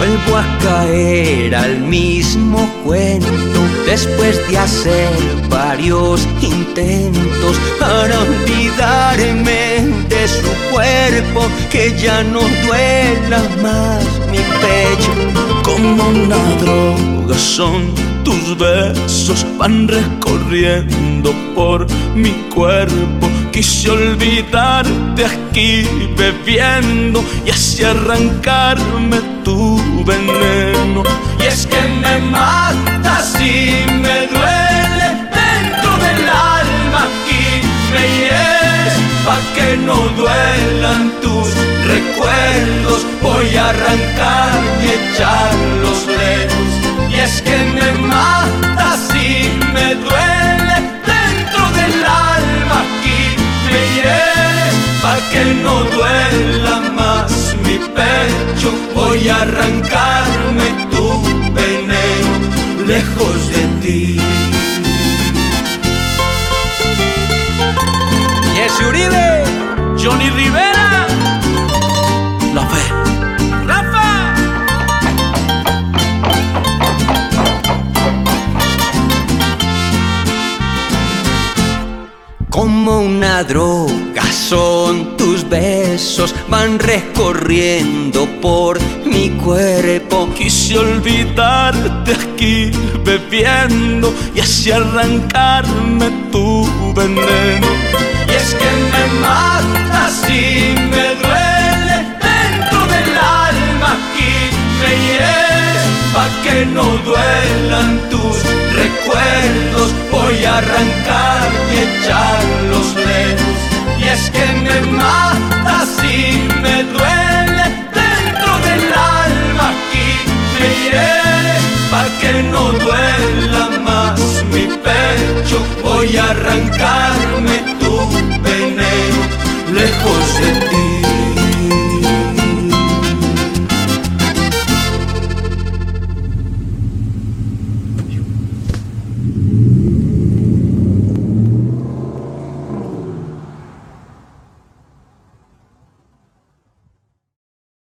Vuelvo a caer al mismo cuento después de hacer varios intentos para olvidarme de su cuerpo, que ya no duela más mi pecho. Como una droga son tus besos, van recorriendo por mi cuerpo. Quise olvidarte aquí bebiendo y así arrancarme tu Y es que me matas y me duele dentro del alma y me hieres pa' que no duelan tus recuerdos. Voy a arrancar y echarlos lejos. Y es que me matas y me duele dentro del alma y me hieres pa' que no duela más mi pecho. Voy a arrancarme tu veneno lejos de ti. Jesse Uribe, Johnny Rivera, como una droga son tus besos, van recorriendo por mi cuerpo. Quise olvidarte aquí bebiendo y así arrancarme tu veneno. Y es que me matas y me duele dentro del alma y me hieres pa' que no duelan tus recuerdos. Voy a arrancar y lejos. no duela más mi pecho, voy a arrancarme